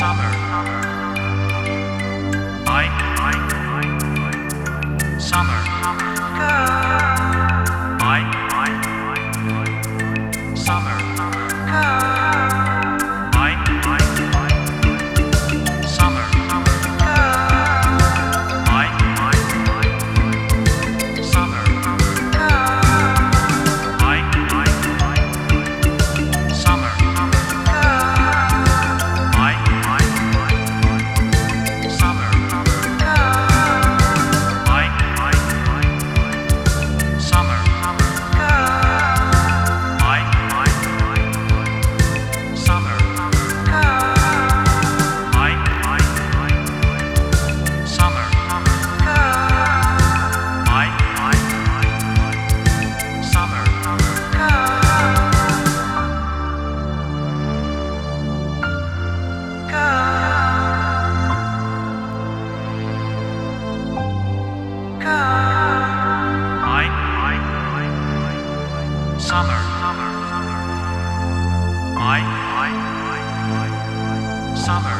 Summer. I. Summer. Summer.